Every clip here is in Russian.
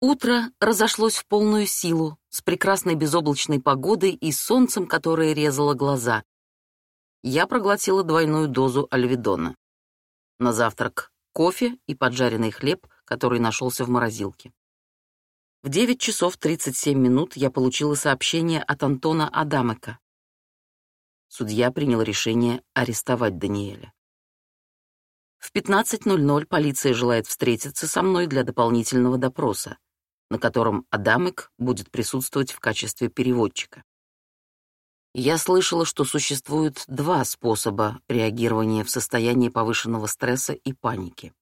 Утро разошлось в полную силу, с прекрасной безоблачной погодой и солнцем, которое резало глаза. Я проглотила двойную дозу альведона. На завтрак кофе и поджаренный хлеб, который нашелся в морозилке. В 9 часов 37 минут я получила сообщение от Антона Адамека. Судья принял решение арестовать Даниэля. В 15.00 полиция желает встретиться со мной для дополнительного допроса на котором Адамек будет присутствовать в качестве переводчика. Я слышала, что существует два способа реагирования в состоянии повышенного стресса и паники.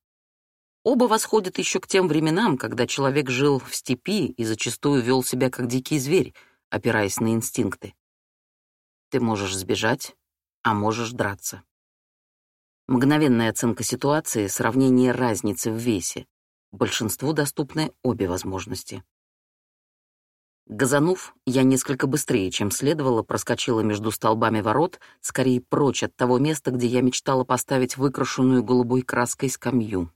Оба восходят еще к тем временам, когда человек жил в степи и зачастую вел себя как дикий зверь, опираясь на инстинкты. Ты можешь сбежать, а можешь драться. Мгновенная оценка ситуации, сравнение разницы в весе, Большинству доступны обе возможности. Газанув, я несколько быстрее, чем следовало, проскочила между столбами ворот, скорее прочь от того места, где я мечтала поставить выкрашенную голубой краской скамью.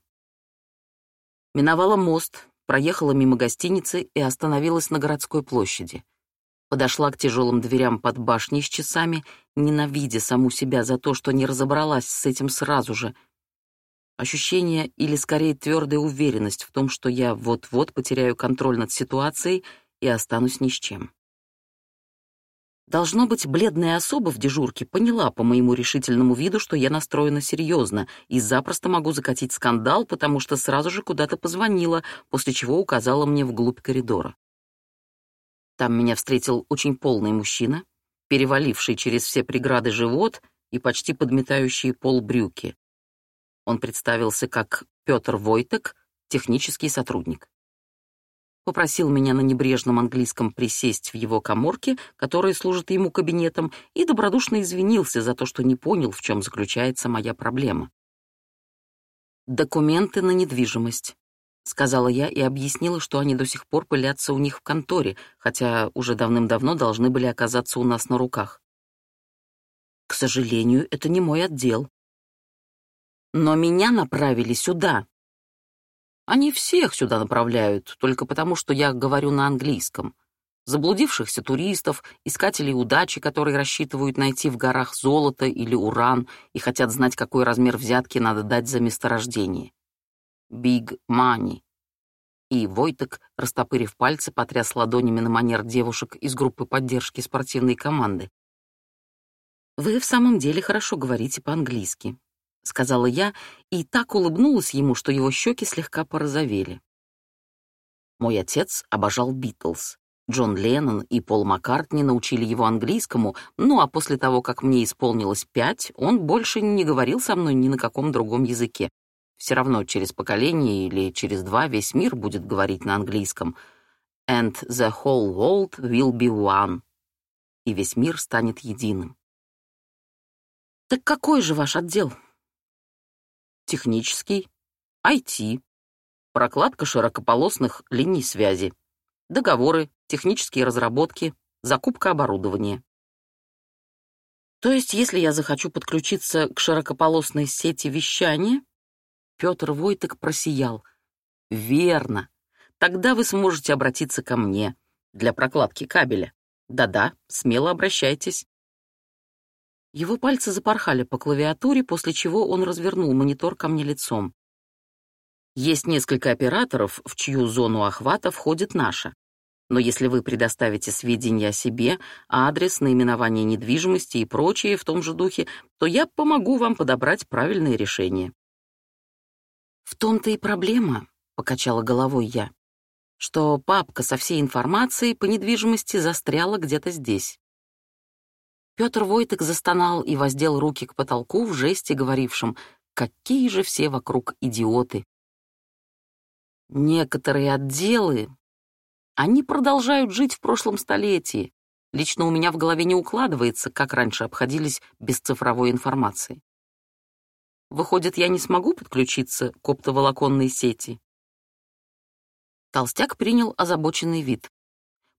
Миновала мост, проехала мимо гостиницы и остановилась на городской площади. Подошла к тяжелым дверям под башней с часами, ненавидя саму себя за то, что не разобралась с этим сразу же — Ощущение или, скорее, твердая уверенность в том, что я вот-вот потеряю контроль над ситуацией и останусь ни с чем. Должно быть, бледная особа в дежурке поняла по моему решительному виду, что я настроена серьезно и запросто могу закатить скандал, потому что сразу же куда-то позвонила, после чего указала мне вглубь коридора. Там меня встретил очень полный мужчина, переваливший через все преграды живот и почти подметающий пол брюки. Он представился как Петр Войтек, технический сотрудник. Попросил меня на небрежном английском присесть в его коморке, которая служит ему кабинетом, и добродушно извинился за то, что не понял, в чем заключается моя проблема. «Документы на недвижимость», — сказала я и объяснила, что они до сих пор пылятся у них в конторе, хотя уже давным-давно должны были оказаться у нас на руках. «К сожалению, это не мой отдел», но меня направили сюда. Они всех сюда направляют, только потому, что я говорю на английском. Заблудившихся туристов, искателей удачи, которые рассчитывают найти в горах золото или уран и хотят знать, какой размер взятки надо дать за месторождение. Big money. И Войтек, растопырив пальцы, потряс ладонями на манер девушек из группы поддержки спортивной команды. «Вы в самом деле хорошо говорите по-английски. — сказала я, и так улыбнулась ему, что его щеки слегка порозовели. Мой отец обожал Битлз. Джон Леннон и Пол Маккартни научили его английскому, ну а после того, как мне исполнилось пять, он больше не говорил со мной ни на каком другом языке. Все равно через поколение или через два весь мир будет говорить на английском. «And the whole world will be one». И весь мир станет единым. «Так какой же ваш отдел?» Технический, IT, прокладка широкополосных линий связи, договоры, технические разработки, закупка оборудования. То есть, если я захочу подключиться к широкополосной сети вещания, Петр Войтек просиял. Верно. Тогда вы сможете обратиться ко мне для прокладки кабеля. Да-да, смело обращайтесь. Его пальцы запорхали по клавиатуре, после чего он развернул монитор ко мне лицом. Есть несколько операторов, в чью зону охвата входит наша. Но если вы предоставите сведения о себе, адрес, наименование недвижимости и прочее в том же духе, то я помогу вам подобрать правильное решение. В том-то и проблема, покачала головой я, что папка со всей информацией по недвижимости застряла где-то здесь. Петр Войтек застонал и воздел руки к потолку в жесте, говорившем «Какие же все вокруг идиоты!» Некоторые отделы, они продолжают жить в прошлом столетии. Лично у меня в голове не укладывается, как раньше обходились без цифровой информации. Выходит, я не смогу подключиться к оптоволоконной сети? Толстяк принял озабоченный вид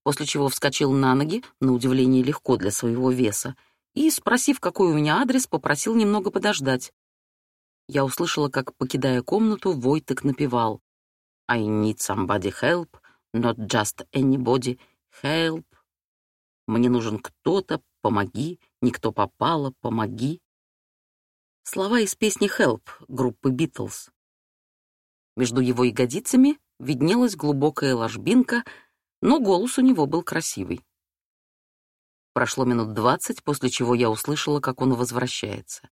после чего вскочил на ноги, на удивление легко для своего веса, и, спросив, какой у меня адрес, попросил немного подождать. Я услышала, как, покидая комнату, Войтек напевал «I need somebody help, Not just anybody. Help. Мне нужен кто-то, помоги. Никто попало, помоги. Слова из песни «Help» группы «Битлз». Между его ягодицами виднелась глубокая ложбинка, но голос у него был красивый. Прошло минут двадцать, после чего я услышала, как он возвращается.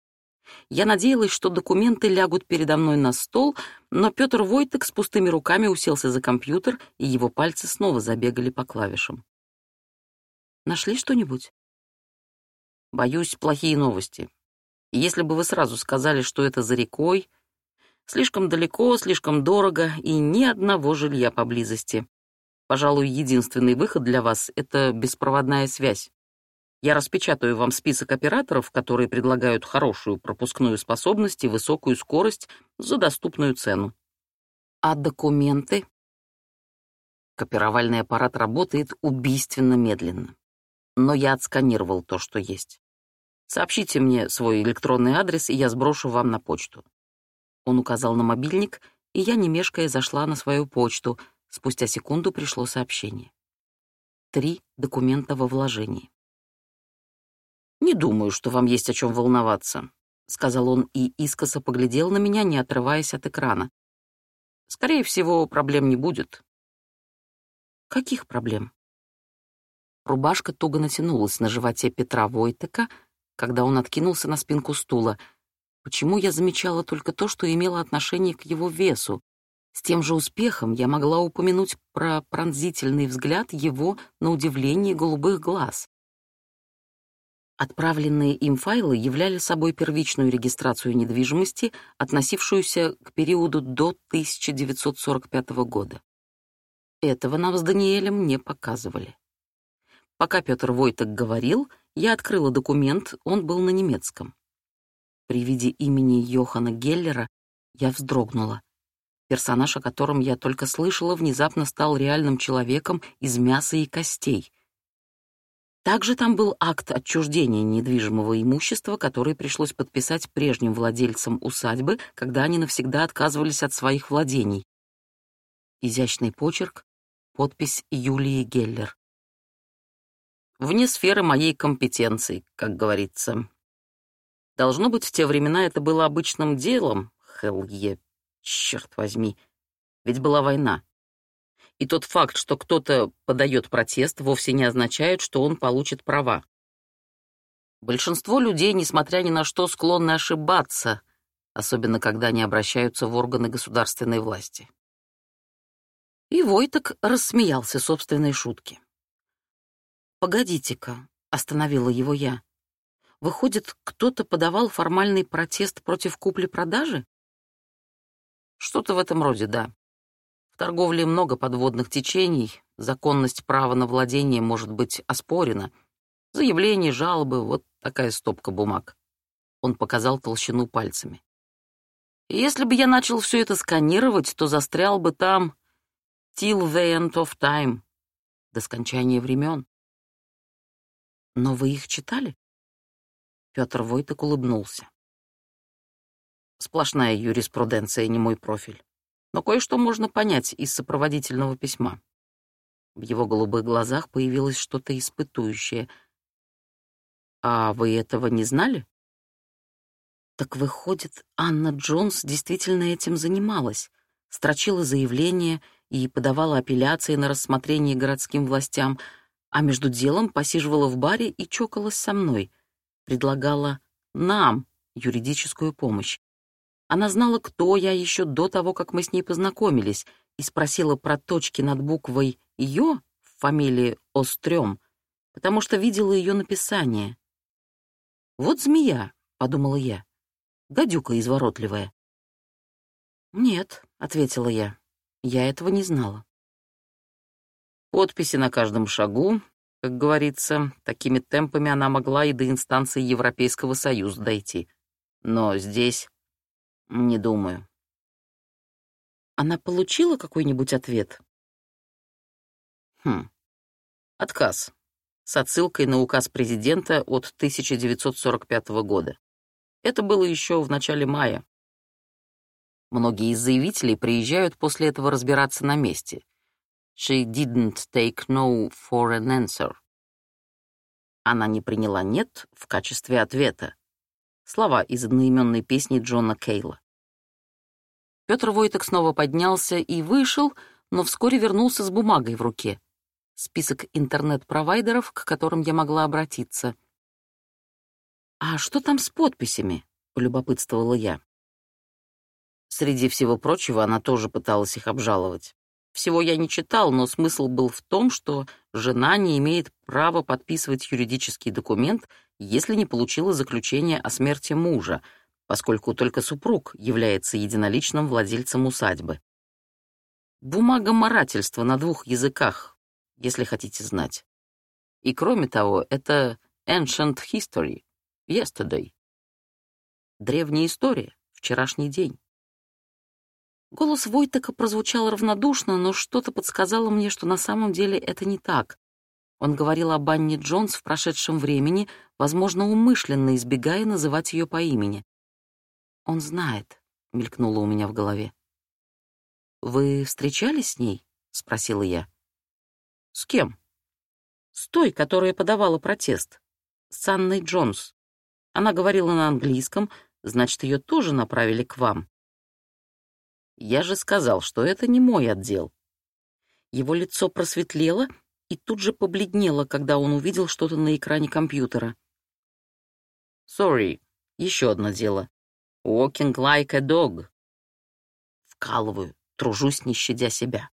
Я надеялась, что документы лягут передо мной на стол, но Петр Войтек с пустыми руками уселся за компьютер, и его пальцы снова забегали по клавишам. «Нашли что-нибудь?» «Боюсь, плохие новости. Если бы вы сразу сказали, что это за рекой, слишком далеко, слишком дорого и ни одного жилья поблизости. Пожалуй, единственный выход для вас — это беспроводная связь. Я распечатаю вам список операторов, которые предлагают хорошую пропускную способность и высокую скорость за доступную цену. А документы? Копировальный аппарат работает убийственно медленно. Но я отсканировал то, что есть. Сообщите мне свой электронный адрес, и я сброшу вам на почту. Он указал на мобильник, и я, не мешкая, зашла на свою почту. Спустя секунду пришло сообщение. Три документа во вложении. «Не думаю, что вам есть о чем волноваться», — сказал он и искоса поглядел на меня, не отрываясь от экрана. «Скорее всего, проблем не будет». «Каких проблем?» Рубашка туго натянулась на животе Петра Войтека, когда он откинулся на спинку стула. Почему я замечала только то, что имело отношение к его весу? С тем же успехом я могла упомянуть про пронзительный взгляд его, на удивление, голубых глаз. Отправленные им файлы являли собой первичную регистрацию недвижимости, относившуюся к периоду до 1945 года. Этого нам с Даниэлем не показывали. Пока Петр Войток говорил, я открыла документ, он был на немецком. При виде имени Йохана Геллера я вздрогнула. Персонаж, о котором я только слышала, внезапно стал реальным человеком из мяса и костей. Также там был акт отчуждения недвижимого имущества, который пришлось подписать прежним владельцам усадьбы, когда они навсегда отказывались от своих владений. Изящный почерк, подпись Юлии Геллер. Вне сферы моей компетенции, как говорится. Должно быть, в те времена это было обычным делом, Хелге, черт возьми, ведь была война. И тот факт, что кто-то подает протест, вовсе не означает, что он получит права. Большинство людей, несмотря ни на что, склонны ошибаться, особенно когда они обращаются в органы государственной власти. И Войток рассмеялся собственной шутке. «Погодите-ка», — остановила его я. «Выходит, кто-то подавал формальный протест против купли-продажи?» «Что-то в этом роде, да. В торговле много подводных течений, законность права на владение может быть оспорена. Заявления, жалобы, вот такая стопка бумаг. Он показал толщину пальцами. если бы я начал все это сканировать, то застрял бы там till the end of time, до скончания времен. Но вы их читали? Петр Войтек улыбнулся. Сплошная юриспруденция, не мой профиль но кое-что можно понять из сопроводительного письма. В его голубых глазах появилось что-то испытующее. «А вы этого не знали?» Так выходит, Анна Джонс действительно этим занималась, строчила заявления и подавала апелляции на рассмотрение городским властям, а между делом посиживала в баре и чокалась со мной, предлагала нам юридическую помощь. Она знала, кто я еще до того, как мы с ней познакомились, и спросила про точки над буквой «ё» в фамилии Острём, потому что видела ее написание. «Вот змея», — подумала я, — «гадюка изворотливая». «Нет», — ответила я, — «я этого не знала». Подписи на каждом шагу, как говорится, такими темпами она могла и до инстанции Европейского Союза дойти. Но здесь не думаю. Она получила какой-нибудь ответ? Хм. Отказ. С отсылкой на указ президента от 1945 года. Это было еще в начале мая. Многие из заявителей приезжают после этого разбираться на месте. She didn't take no for an answer. Она не приняла «нет» в качестве ответа. Слова из одноименной песни Джона Кейла. Петр Войток снова поднялся и вышел, но вскоре вернулся с бумагой в руке. Список интернет-провайдеров, к которым я могла обратиться. «А что там с подписями?» — полюбопытствовала я. Среди всего прочего, она тоже пыталась их обжаловать. Всего я не читал, но смысл был в том, что жена не имеет права подписывать юридический документ, если не получила заключение о смерти мужа, поскольку только супруг является единоличным владельцем усадьбы. Бумага морательства на двух языках, если хотите знать. И кроме того, это ancient history, yesterday. Древняя история, вчерашний день. Голос Войтека прозвучал равнодушно, но что-то подсказало мне, что на самом деле это не так. Он говорил об Анне Джонс в прошедшем времени, возможно, умышленно избегая называть ее по имени. «Он знает», — мелькнуло у меня в голове. «Вы встречались с ней?» — спросила я. «С кем?» «С той, которая подавала протест. С Анной Джонс. Она говорила на английском, значит, ее тоже направили к вам». Я же сказал, что это не мой отдел. Его лицо просветлело и тут же побледнело, когда он увидел что-то на экране компьютера. «Sorry, еще одно дело. Walking like a dog». Вкалываю, тружусь, не щадя себя.